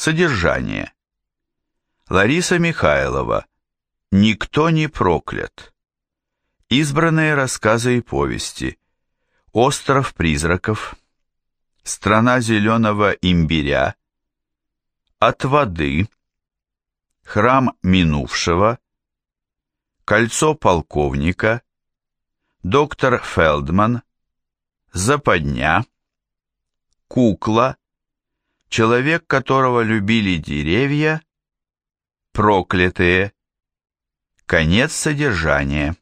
Содержание. Лариса Михайлова. Никто не проклят. Избранные рассказы и повести. Остров призраков. Страна зеленого имбиря. От воды. Храм минувшего. Кольцо полковника. Доктор Фелдман. Западня. Кукла. Человек, которого любили деревья. Проклятые. Конец содержания.